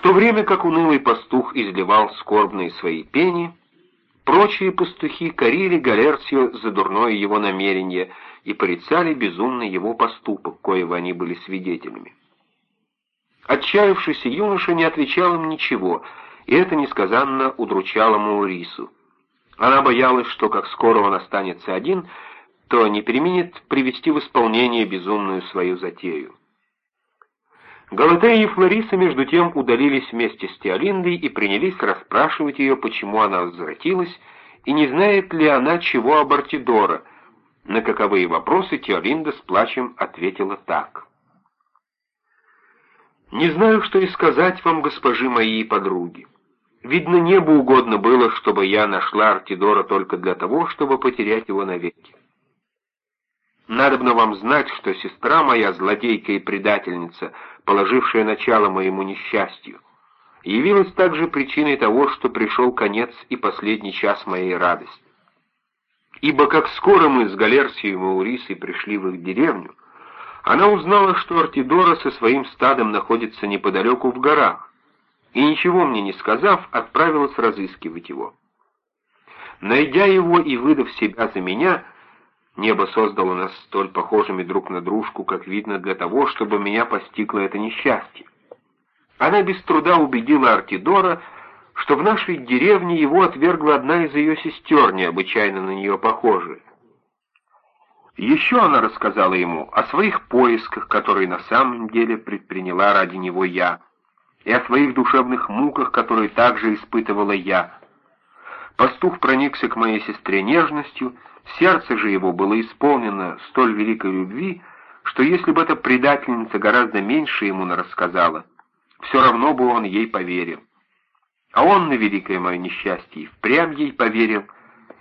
В то время как унылый пастух изливал скорбные свои пени, прочие пастухи корили Галерсио за дурное его намерение и порицали безумный его поступок, коего они были свидетелями. Отчаявшийся юноша не отвечал им ничего, и это несказанно удручало Маурису. Она боялась, что как скоро он останется один, то не переменит привести в исполнение безумную свою затею. Галатея и Флориса между тем удалились вместе с Теолиндой и принялись расспрашивать ее, почему она возвратилась, и не знает ли она чего об Артидора, на каковые вопросы Теолинда с плачем ответила так. «Не знаю, что и сказать вам, госпожи мои подруги. Видно, небу угодно было, чтобы я нашла Артидора только для того, чтобы потерять его навеки. Надобно вам знать, что сестра моя, злодейка и предательница, положившая начало моему несчастью, явилась также причиной того, что пришел конец и последний час моей радости. Ибо как скоро мы с Галерсией и Маурисой пришли в их деревню, она узнала, что Артидора со своим стадом находится неподалеку в горах, и, ничего мне не сказав, отправилась разыскивать его. Найдя его и выдав себя за меня, Небо создало нас столь похожими друг на дружку, как видно, для того, чтобы меня постигло это несчастье. Она без труда убедила Артидора, что в нашей деревне его отвергла одна из ее сестер, необычайно на нее похожая. Еще она рассказала ему о своих поисках, которые на самом деле предприняла ради него я, и о своих душевных муках, которые также испытывала я. Пастух проникся к моей сестре нежностью, Сердце же его было исполнено столь великой любви, что если бы эта предательница гораздо меньше ему рассказала, все равно бы он ей поверил. А он на великое мое несчастье впрямь ей поверил,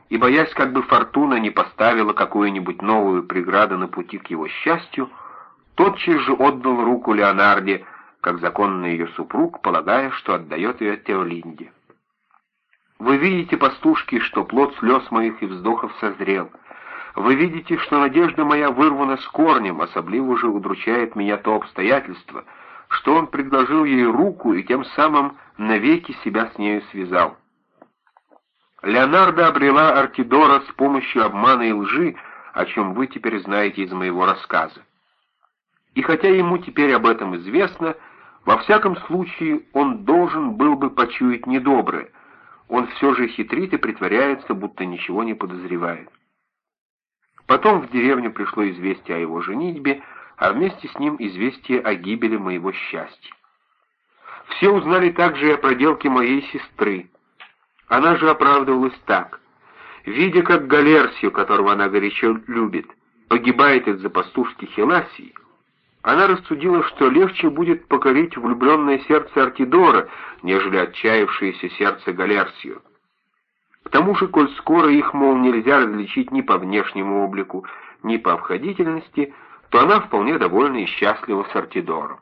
и, боясь, как бы фортуна не поставила какую-нибудь новую преграду на пути к его счастью, тотчас же отдал руку Леонарде, как законный ее супруг, полагая, что отдает ее Теолинде. Вы видите, пастушки, что плод слез моих и вздохов созрел. Вы видите, что надежда моя вырвана с корнем, особливо же удручает меня то обстоятельство, что он предложил ей руку и тем самым навеки себя с нею связал. Леонардо обрела Артидора с помощью обмана и лжи, о чем вы теперь знаете из моего рассказа. И хотя ему теперь об этом известно, во всяком случае он должен был бы почуять недоброе, он все же хитрит и притворяется, будто ничего не подозревает. Потом в деревню пришло известие о его женитьбе, а вместе с ним известие о гибели моего счастья. Все узнали также и о проделке моей сестры. Она же оправдывалась так. Видя, как Галерсию, которого она горячо любит, погибает из-за пастушки Хеласии, она рассудила, что легче будет покорить влюбленное сердце Артидора, нежели отчаявшееся сердце Галерсию. К тому же, коль скоро их, мол, нельзя различить ни по внешнему облику, ни по обходительности, то она вполне довольна и счастлива с Артидором.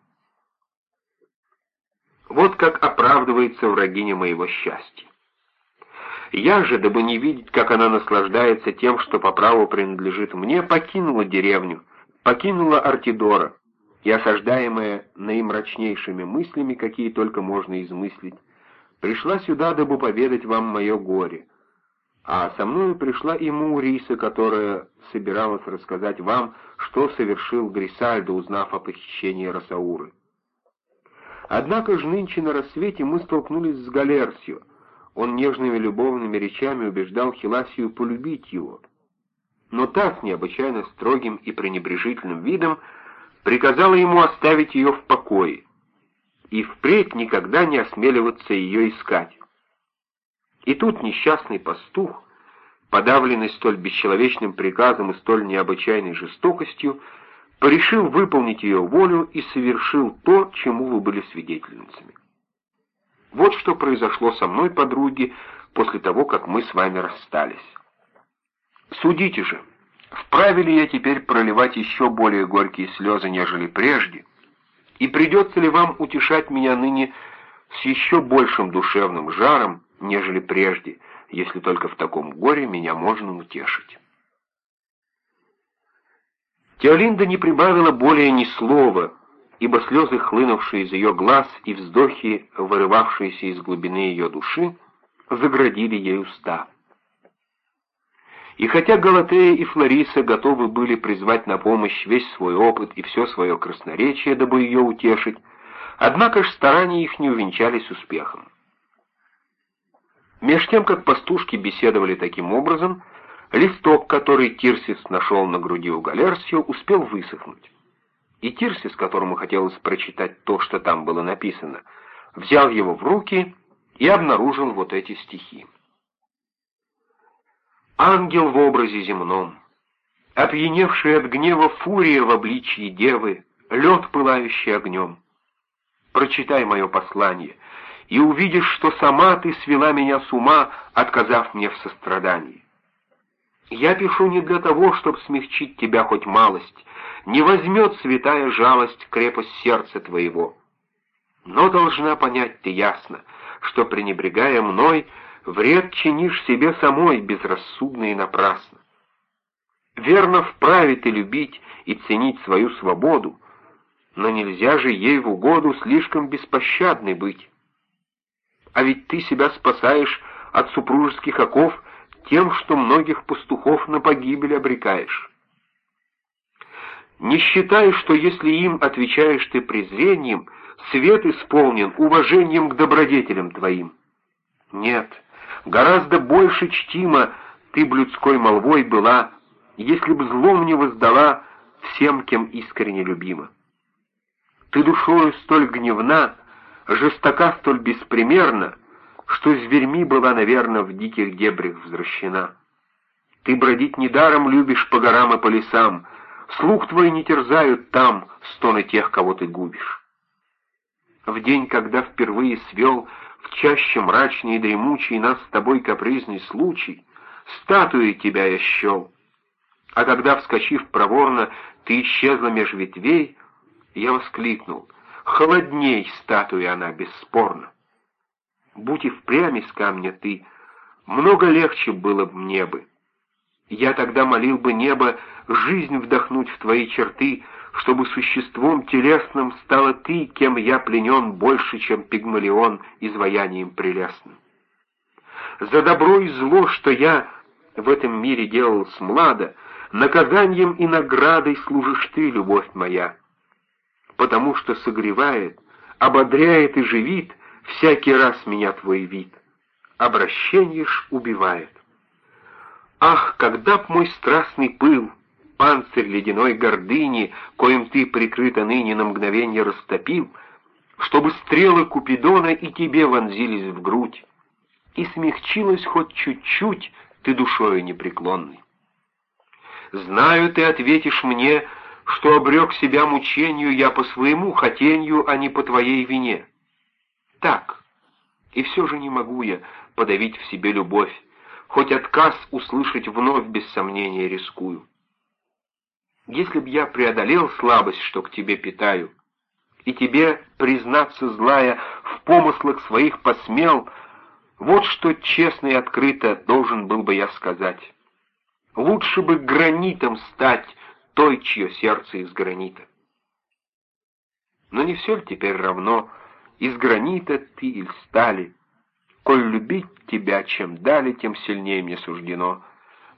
Вот как оправдывается врагиня моего счастья. Я же, дабы не видеть, как она наслаждается тем, что по праву принадлежит мне, покинула деревню, покинула Артидора, и осаждаемая наимрачнейшими мыслями, какие только можно измыслить, пришла сюда, дабы поведать вам мое горе. А со мною пришла и Мауриса, которая собиралась рассказать вам, что совершил Грисальдо, узнав о похищении Росауры. Однако же нынче на рассвете мы столкнулись с Галерсио. Он нежными любовными речами убеждал Хиласию полюбить его. Но так, необычайно строгим и пренебрежительным видом, приказала ему оставить ее в покое и впредь никогда не осмеливаться ее искать. И тут несчастный пастух, подавленный столь бесчеловечным приказом и столь необычайной жестокостью, порешил выполнить ее волю и совершил то, чему вы были свидетельницами. Вот что произошло со мной, подруги, после того, как мы с вами расстались. Судите же, Вправе ли я теперь проливать еще более горькие слезы, нежели прежде? И придется ли вам утешать меня ныне с еще большим душевным жаром, нежели прежде, если только в таком горе меня можно утешить? Теолинда не прибавила более ни слова, ибо слезы, хлынувшие из ее глаз и вздохи, вырывавшиеся из глубины ее души, заградили ей уста. И хотя Галатея и Флориса готовы были призвать на помощь весь свой опыт и все свое красноречие, дабы ее утешить, однако ж старания их не увенчались успехом. Меж тем, как пастушки беседовали таким образом, листок, который Тирсис нашел на груди у Галерсио, успел высохнуть. И Тирсис, которому хотелось прочитать то, что там было написано, взял его в руки и обнаружил вот эти стихи. Ангел в образе земном, опьяневший от гнева фурия в обличии девы, лед, пылающий огнем. Прочитай мое послание, и увидишь, что сама ты свела меня с ума, отказав мне в сострадании. Я пишу не для того, чтобы смягчить тебя хоть малость, не возьмет святая жалость крепость сердца твоего. Но должна понять ты ясно, что, пренебрегая мной, вред чинишь себе самой безрассудно и напрасно. Верно, вправе ты любить и ценить свою свободу, но нельзя же ей в угоду слишком беспощадной быть. А ведь ты себя спасаешь от супружеских оков тем, что многих пастухов на погибель обрекаешь. Не считай, что если им отвечаешь ты презрением, свет исполнен уважением к добродетелям твоим. Нет, гораздо больше чтима ты б людской молвой была, если б злом не воздала всем, кем искренне любима. Ты душою столь гневна, жестока столь беспримерна, что зверьми была, наверное, в диких дебрях возвращена. Ты бродить недаром любишь по горам и по лесам, слух твой не терзают там стоны тех, кого ты губишь. В день, когда впервые свел чаще мрачный и дремучий нас с тобой капризный случай, статуей тебя я щел. А когда, вскочив проворно, ты исчезла меж ветвей, я воскликнул, холодней статуя она, бесспорно. Будь и впрямь из камня ты, много легче было б мне бы. Я тогда молил бы небо жизнь вдохнуть в твои черты, чтобы существом телесным стала ты, кем я пленен больше, чем пигмалион изваянием прелестным. За добро и зло, что я в этом мире делал с млада, наказанием и наградой служишь ты, любовь моя, потому что согревает, ободряет и живит — всякий раз меня твой вид, обращение ж убивает. Ах, когда б мой страстный пыл, панцирь ледяной гордыни, коим ты прикрыто ныне на мгновение растопил, чтобы стрелы Купидона и тебе вонзились в грудь, и смягчилась хоть чуть-чуть ты душою непреклонной. Знаю, ты ответишь мне, что обрек себя мучению я по своему хотению, а не по твоей вине так. И все же не могу я подавить в себе любовь, хоть отказ услышать вновь без сомнения рискую. Если б я преодолел слабость, что к тебе питаю, и тебе, признаться злая, в помыслах своих посмел, вот что честно и открыто должен был бы я сказать. Лучше бы гранитом стать той, чье сердце из гранита. Но не все ли теперь равно, из гранита ты или стали. Коль любить тебя, чем дали, тем сильнее мне суждено.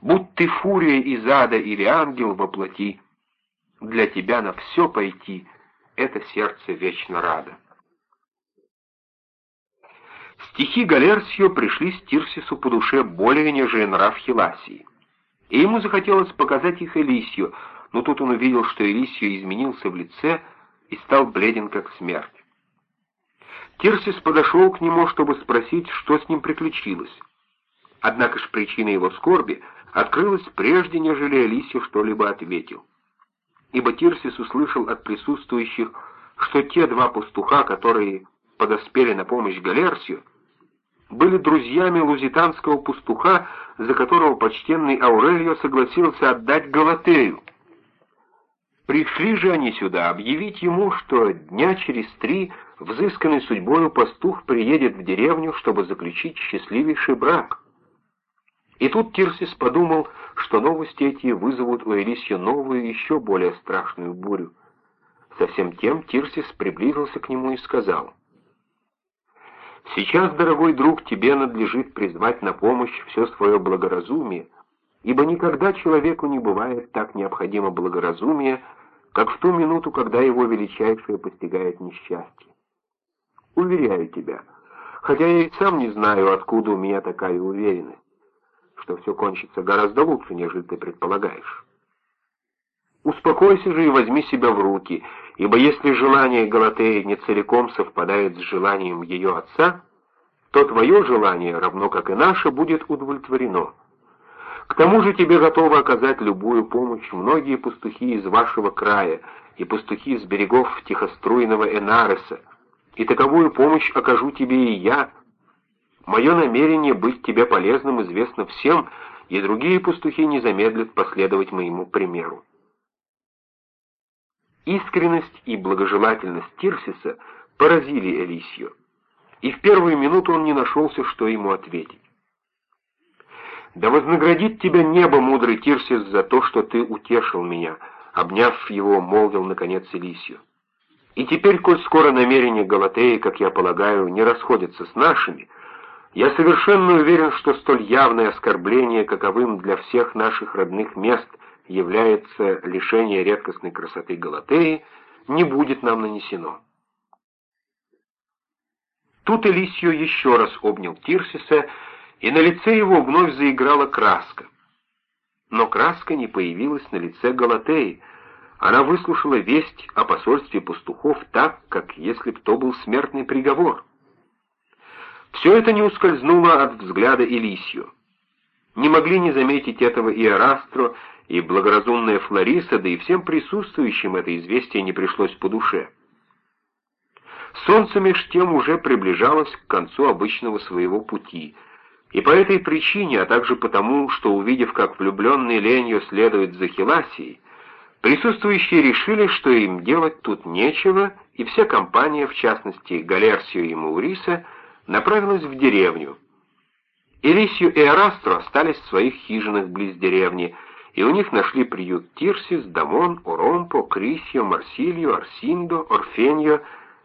Будь ты фурия из ада или ангел во плоти, для тебя на все пойти — это сердце вечно рада. Стихи Галерсио пришли Стирсису по душе более, нежели нрав Хиласии. И ему захотелось показать их Элисию, но тут он увидел, что Элисио изменился в лице и стал бледен, как смерть. Тирсис подошел к нему, чтобы спросить, что с ним приключилось. Однако ж причина его скорби открылась прежде, нежели Алисия что-либо ответил. Ибо Тирсис услышал от присутствующих, что те два пастуха, которые подоспели на помощь Галерсию, были друзьями лузитанского пастуха, за которого почтенный Аурелио согласился отдать Галатею. Пришли же они сюда объявить ему, что дня через три взысканный судьбою пастух приедет в деревню, чтобы заключить счастливейший брак. И тут Тирсис подумал, что новости эти вызовут у Элисья новую, еще более страшную бурю. Со всем тем Тирсис приблизился к нему и сказал, «Сейчас, дорогой друг, тебе надлежит призвать на помощь все свое благоразумие, ибо никогда человеку не бывает так необходимо благоразумие, как в ту минуту, когда его величайшее постигает несчастье. Уверяю тебя, хотя я и сам не знаю, откуда у меня такая уверенность, что все кончится гораздо лучше, нежели ты предполагаешь. Успокойся же и возьми себя в руки, ибо если желание Галатеи не целиком совпадает с желанием ее отца, то твое желание, равно как и наше, будет удовлетворено. К тому же тебе готовы оказать любую помощь многие пастухи из вашего края и пастухи с берегов тихоструйного Энареса, и таковую помощь окажу тебе и я. Мое намерение быть тебе полезным известно всем, и другие пастухи не замедлят последовать моему примеру. Искренность и благожелательность Тирсиса поразили Элисию, и в первую минуту он не нашелся, что ему ответить. «Да вознаградит тебя небо, мудрый Тирсис, за то, что ты утешил меня», — обняв его, молвил наконец Элисию. «И теперь, коль скоро намерения Галатеи, как я полагаю, не расходятся с нашими, я совершенно уверен, что столь явное оскорбление, каковым для всех наших родных мест является лишение редкостной красоты Галатеи, не будет нам нанесено». Тут Элисио еще раз обнял Тирсиса, и на лице его вновь заиграла краска. Но краска не появилась на лице Галатеи. Она выслушала весть о посольстве пастухов так, как если б то был смертный приговор. Все это не ускользнуло от взгляда Элисию. Не могли не заметить этого и Арастро, и благоразумная Флориса, да и всем присутствующим это известие не пришлось по душе. Солнце меж тем уже приближалось к концу обычного своего пути — и по этой причине, а также потому, что, увидев, как влюбленный Ленью следует за Хиласией, присутствующие решили, что им делать тут нечего, и вся компания, в частности Галерсио и Мауриса, направилась в деревню. Элисию и Арастро остались в своих хижинах близ деревни, и у них нашли приют Тирсис, Дамон, Оромпо, Крисио, Марсилио, Арсиндо, Орфеньо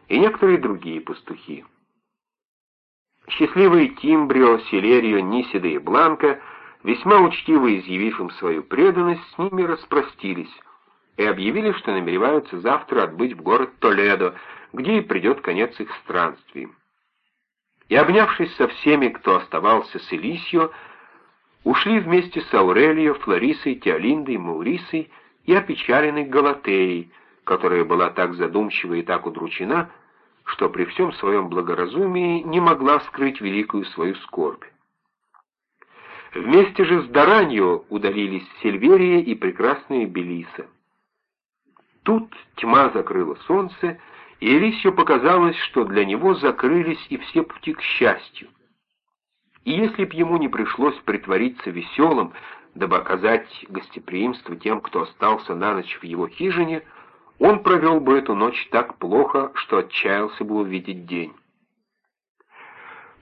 и некоторые другие пастухи. Счастливые Тимбрио, Селерио, Нисида и Бланка, весьма учтиво изъявив им свою преданность, с ними распростились и объявили, что намереваются завтра отбыть в город Толедо, где и придет конец их странствиям. И, обнявшись со всеми, кто оставался с Элисио, ушли вместе с Аурелио, Флорисой, Теолиндой, Маурисой и опечаленной Галатеей, которая была так задумчива и так удручена, что при всем своем благоразумии не могла скрыть великую свою скорбь. Вместе же с Даранью удалились Сильверия и прекрасная Белиса. Тут тьма закрыла солнце, и Элисию показалось, что для него закрылись и все пути к счастью. И если б ему не пришлось притвориться веселым, дабы оказать гостеприимство тем, кто остался на ночь в его хижине, он провел бы эту ночь так плохо, что отчаялся бы увидеть день.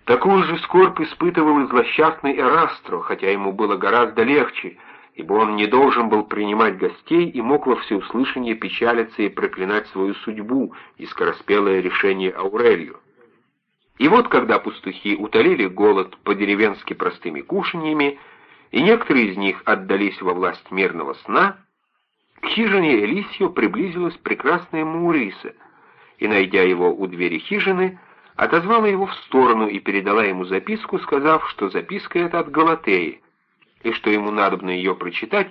Такую же скорбь испытывал и злосчастный Эрастро, хотя ему было гораздо легче, ибо он не должен был принимать гостей и мог во всеуслышание печалиться и проклинать свою судьбу и скороспелое решение Аурелью. И вот когда пастухи утолили голод по-деревенски простыми кушаньями, и некоторые из них отдались во власть мирного сна, к хижине Элисио приблизилась прекрасная Мауриса, и, найдя его у двери хижины, отозвала его в сторону и передала ему записку, сказав, что записка эта от Галатеи, и что ему надобно ее прочитать,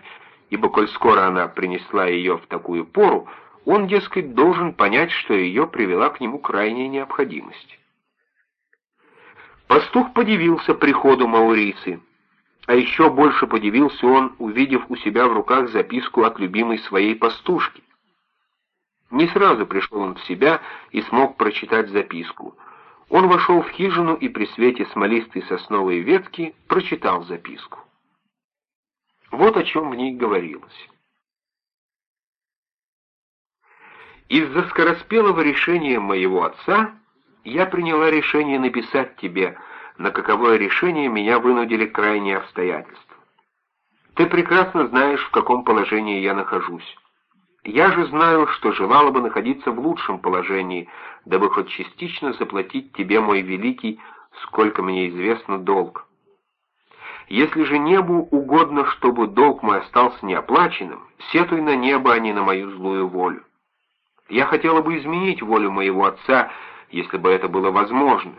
ибо коль скоро она принесла ее в такую пору, он, дескать, должен понять, что ее привела к нему крайняя необходимость. Пастух подивился приходу Маурисы, а еще больше подивился он, увидев у себя в руках записку от любимой своей пастушки. Не сразу пришел он в себя и смог прочитать записку. Он вошел в хижину и при свете смолистой сосновой ветки прочитал записку. Вот о чем в ней говорилось. Из-за скороспелого решения моего отца я приняла решение написать тебе, на каковое решение меня вынудили крайние обстоятельства. Ты прекрасно знаешь, в каком положении я нахожусь. Я же знаю, что желала бы находиться в лучшем положении, дабы хоть частично заплатить тебе мой великий, сколько мне известно, долг. Если же небу угодно, чтобы долг мой остался неоплаченным, сетуй на небо, а не на мою злую волю. Я хотела бы изменить волю моего отца, если бы это было возможно.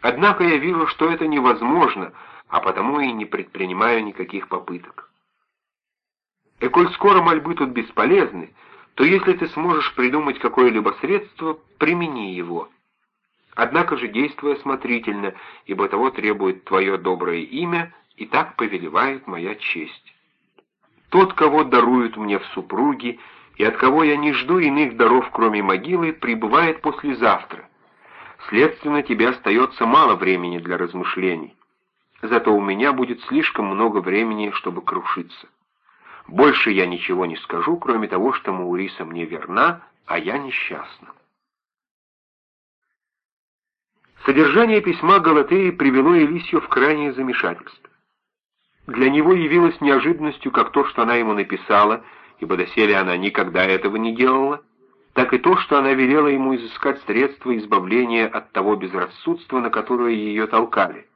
Однако я вижу, что это невозможно, а потому и не предпринимаю никаких попыток. И коль скоро мольбы тут бесполезны, то если ты сможешь придумать какое-либо средство, примени его. Однако же действуй осмотрительно, ибо того требует твое доброе имя, и так повелевает моя честь. Тот, кого даруют мне в супруги, и от кого я не жду иных даров, кроме могилы, прибывает послезавтра. Следственно, тебе остается мало времени для размышлений. Зато у меня будет слишком много времени, чтобы крушиться. Больше я ничего не скажу, кроме того, что Мауриса мне верна, а я несчастна. Содержание письма Галатеи привело Элисию в крайнее замешательство. Для него явилось неожиданностью как то, что она ему написала, ибо доселе она никогда этого не делала, так и то, что она велела ему изыскать средства избавления от того безрассудства, на которое ее толкали.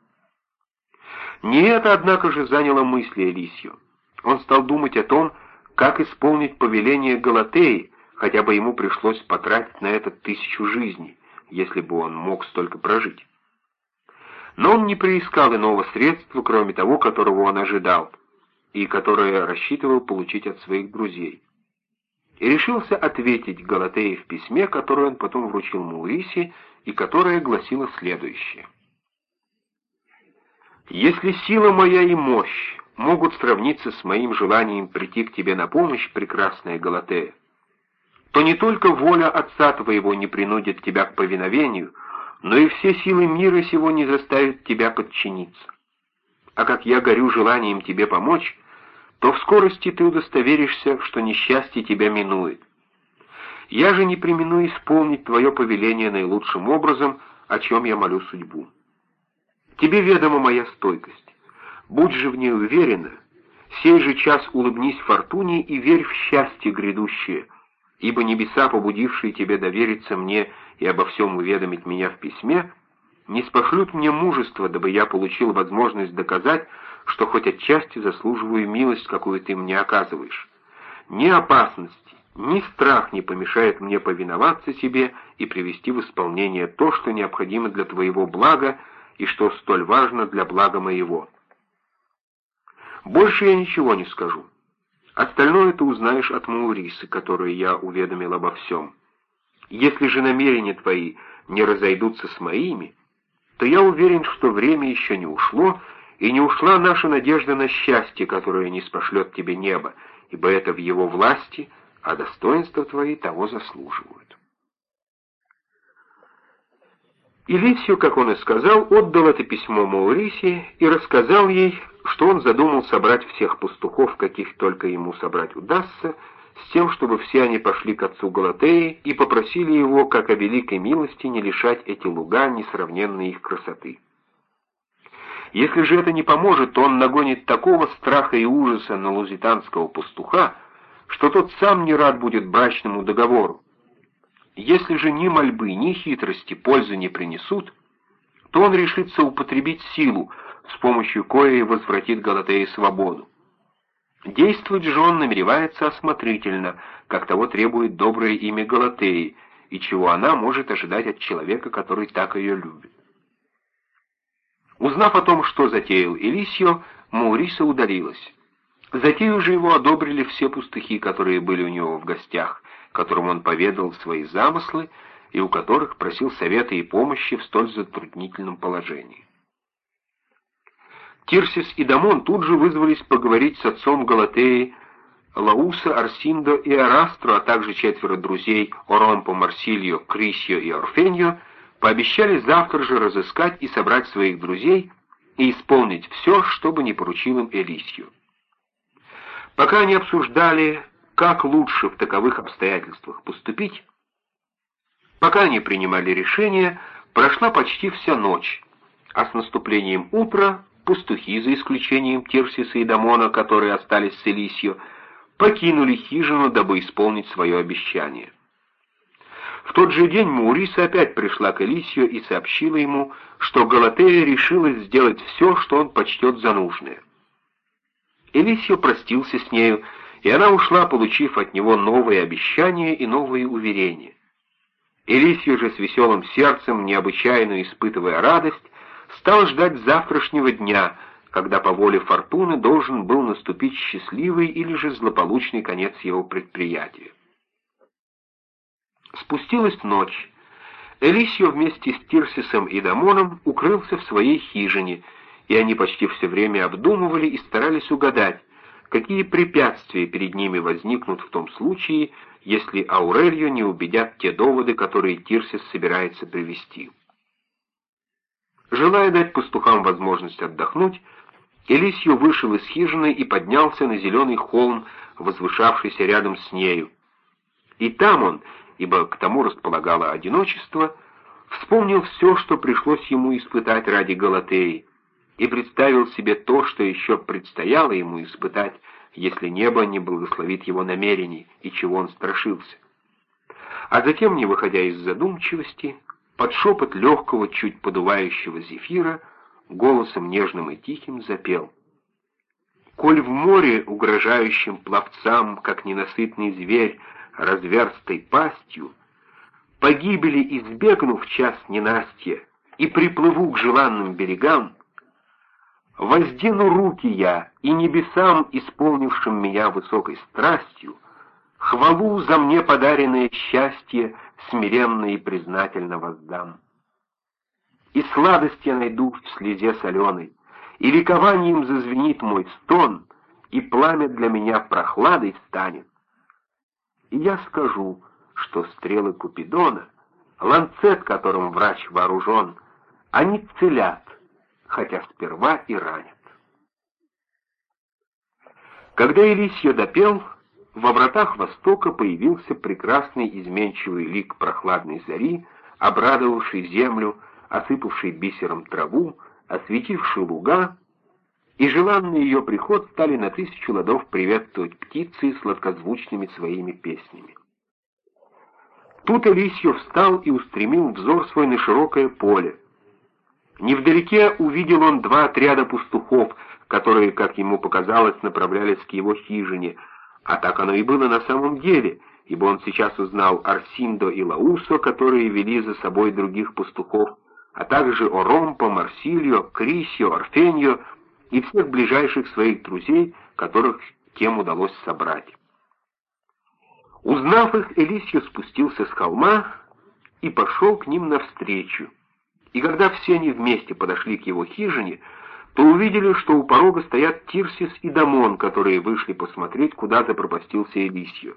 Не это, однако же, заняло мысли Элисию он стал думать о том, как исполнить повеление Галатеи, хотя бы ему пришлось потратить на это тысячу жизней, если бы он мог столько прожить. Но он не приискал иного средства, кроме того, которого он ожидал, и которое рассчитывал получить от своих друзей. И решился ответить Галатее в письме, которое он потом вручил Маурисе, и которое гласило следующее. «Если сила моя и мощь могут сравниться с моим желанием прийти к тебе на помощь, прекрасная Галатея, то не только воля Отца твоего не принудит тебя к повиновению, но и все силы мира сего не заставят тебя подчиниться. А как я горю желанием тебе помочь, то в скорости ты удостоверишься, что несчастье тебя минует. Я же не примену исполнить твое повеление наилучшим образом, о чем я молю судьбу. Тебе ведома моя стойкость. Будь же в ней уверена, сей же час улыбнись фортуне и верь в счастье грядущее, ибо небеса, побудившие тебе довериться мне и обо всем уведомить меня в письме, не спошлют мне мужество, дабы я получил возможность доказать, что хоть отчасти заслуживаю милость, какую ты мне оказываешь. Ни опасности, ни страх не помешает мне повиноваться себе и привести в исполнение то, что необходимо для твоего блага и что столь важно для блага моего». Больше я ничего не скажу. Остальное ты узнаешь от Маурисы, которую я уведомил обо всем. Если же намерения твои не разойдутся с моими, то я уверен, что время еще не ушло, и не ушла наша надежда на счастье, которое не спошлет тебе небо, ибо это в его власти, а достоинства твои того заслуживают. Илисию, как он и сказал, отдал это письмо Маурисе и рассказал ей, что он задумал собрать всех пастухов, каких только ему собрать удастся, с тем, чтобы все они пошли к отцу Галатеи и попросили его, как о великой милости, не лишать эти луга несравненной их красоты. Если же это не поможет, то он нагонит такого страха и ужаса на лузитанского пастуха, что тот сам не рад будет брачному договору. Если же ни мольбы, ни хитрости пользы не принесут, то он решится употребить силу, с помощью коей возвратит Галатее свободу. Действовать же он намеревается осмотрительно, как того требует доброе имя Галатеи, и чего она может ожидать от человека, который так ее любит. Узнав о том, что затеял Элисио, Мауриса удалилась. Затею же его одобрили все пустыхи, которые были у него в гостях, которым он поведал свои замыслы и у которых просил совета и помощи в столь затруднительном положении. Тирсис и Дамон тут же вызвались поговорить с отцом Галатеи, Лауса, Арсиндо и Арастру, а также четверо друзей Оромпо, Марсильо, Крисио и Орфеньо, пообещали завтра же разыскать и собрать своих друзей и исполнить все, что бы не поручил им Элисью. Пока они обсуждали, как лучше в таковых обстоятельствах поступить, пока они принимали решение, прошла почти вся ночь, а с наступлением утра пастухи, за исключением Тирсиса и Дамона, которые остались с Элисью, покинули хижину, дабы исполнить свое обещание. В тот же день Мауриса опять пришла к Элисию и сообщила ему, что Галатея решилась сделать все, что он почтет за нужное. Элисио простился с нею, и она ушла, получив от него новые обещания и новые уверения. Элисио же с веселым сердцем, необычайно испытывая радость, стал ждать завтрашнего дня, когда по воле фортуны должен был наступить счастливый или же злополучный конец его предприятия. Спустилась ночь. Элисио вместе с Тирсисом и Дамоном укрылся в своей хижине, и они почти все время обдумывали и старались угадать, какие препятствия перед ними возникнут в том случае, если Аурелью не убедят те доводы, которые Тирсис собирается привести. Желая дать пастухам возможность отдохнуть, Элисью вышел из хижины и поднялся на зеленый холм, возвышавшийся рядом с нею. И там он, ибо к тому располагало одиночество, вспомнил все, что пришлось ему испытать ради Галатеи, и представил себе то, что еще предстояло ему испытать, если небо не благословит его намерений и чего он страшился. А затем, не выходя из задумчивости, под шепот легкого, чуть подувающего зефира, голосом нежным и тихим запел. «Коль в море, угрожающим пловцам, как ненасытный зверь, разверстой пастью, погибели избегнув час ненастья и приплыву к желанным берегам, воздену руки я и небесам, исполнившим меня высокой страстью, хвалу за мне подаренное счастье смиренно и признательно воздам. И сладость я найду в слезе соленой, и ликованием зазвенит мой стон, и пламя для меня прохладой станет, и я скажу, что стрелы Купидона, ланцет, которым врач вооружен, они целят, хотя сперва и ранят. Когда Елисия допел, во вратах Востока появился прекрасный изменчивый лик прохладной зари, обрадовавший землю, осыпавший бисером траву, осветивший луга и желанный ее приход стали на тысячу ладов приветствовать птицы сладкозвучными своими песнями. Тут Элисио встал и устремил взор свой на широкое поле. Невдалеке увидел он два отряда пастухов, которые, как ему показалось, направлялись к его хижине, а так оно и было на самом деле, ибо он сейчас узнал Арсиндо и Лаусо, которые вели за собой других пастухов, а также Оромпо, Марсилио, Крисио, Орфеньо, и всех ближайших своих друзей, которых тем удалось собрать. Узнав их, Элисио спустился с холма и пошел к ним навстречу. И когда все они вместе подошли к его хижине, то увидели, что у порога стоят Тирсис и Дамон, которые вышли посмотреть, куда запропастился Элисио.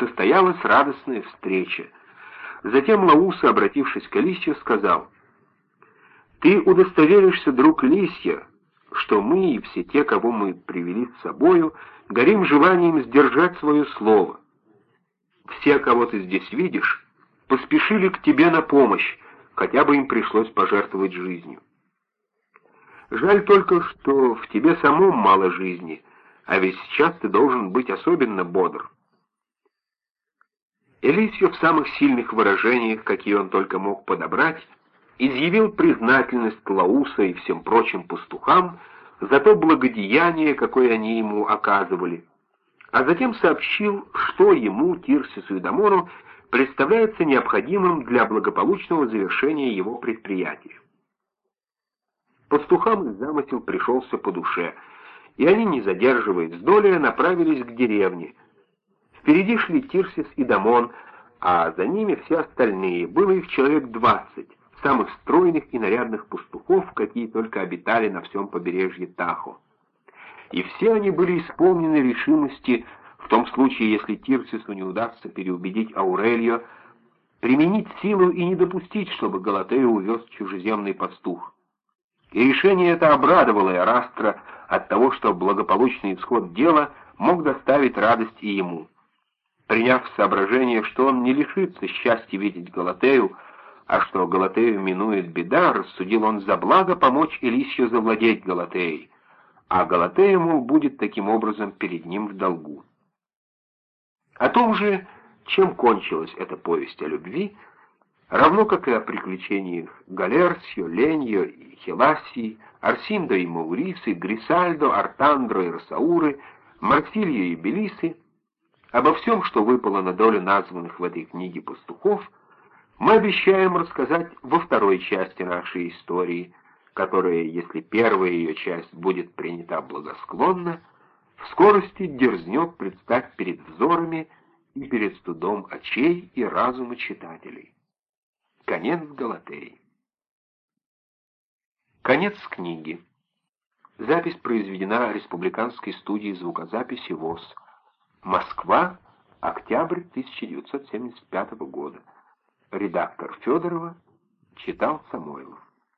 Состоялась радостная встреча. Затем Лауса, обратившись к Элисио, сказал, «Ты удостоверишься, друг Лисья, что мы и все те, кого мы привели с собою, горим желанием сдержать свое слово. Все, кого ты здесь видишь, поспешили к тебе на помощь, хотя бы им пришлось пожертвовать жизнью. Жаль только, что в тебе самом мало жизни, а ведь сейчас ты должен быть особенно бодр. Элисио в самых сильных выражениях, какие он только мог подобрать, изъявил признательность Лауса и всем прочим пастухам за то благодеяние, какое они ему оказывали, а затем сообщил, что ему, Тирсису и Дамону, представляется необходимым для благополучного завершения его предприятия. Пастухам замысел пришелся по душе, и они, не задерживаясь с долей, направились к деревне. Впереди шли Тирсис и Дамон, а за ними все остальные, было их человек двадцать самых стройных и нарядных пастухов, какие только обитали на всем побережье Тахо. И все они были исполнены решимости, в том случае, если Тирсису не удастся переубедить Аурельо, применить силу и не допустить, чтобы Галатею увез чужеземный пастух. И решение это обрадовало Эрастра от того, что благополучный исход дела мог доставить радость и ему. Приняв соображение, что он не лишится счастья видеть Галатею, а что Галатею минует беда, рассудил он за благо помочь Элисию завладеть Галатеей, а Галатея, мол, будет таким образом перед ним в долгу. О том же, чем кончилась эта повесть о любви, равно как и о приключениях Галерсио, Леньо и Хеласии, Арсиндо и Маурисы, Грисальдо, Артандро и Росауры, Марсильо и Белисы, обо всем, что выпало на долю названных в этой книге пастухов, мы обещаем рассказать во второй части нашей истории, которая, если первая ее часть будет принята благосклонно, в скорости дерзнет предстать перед взорами и перед студом очей и разума читателей. Конец Галатеи. Конец книги. Запись произведена Республиканской студией звукозаписи ВОЗ. Москва, октябрь 1975 года. Редактор Федорова читал Самойлов.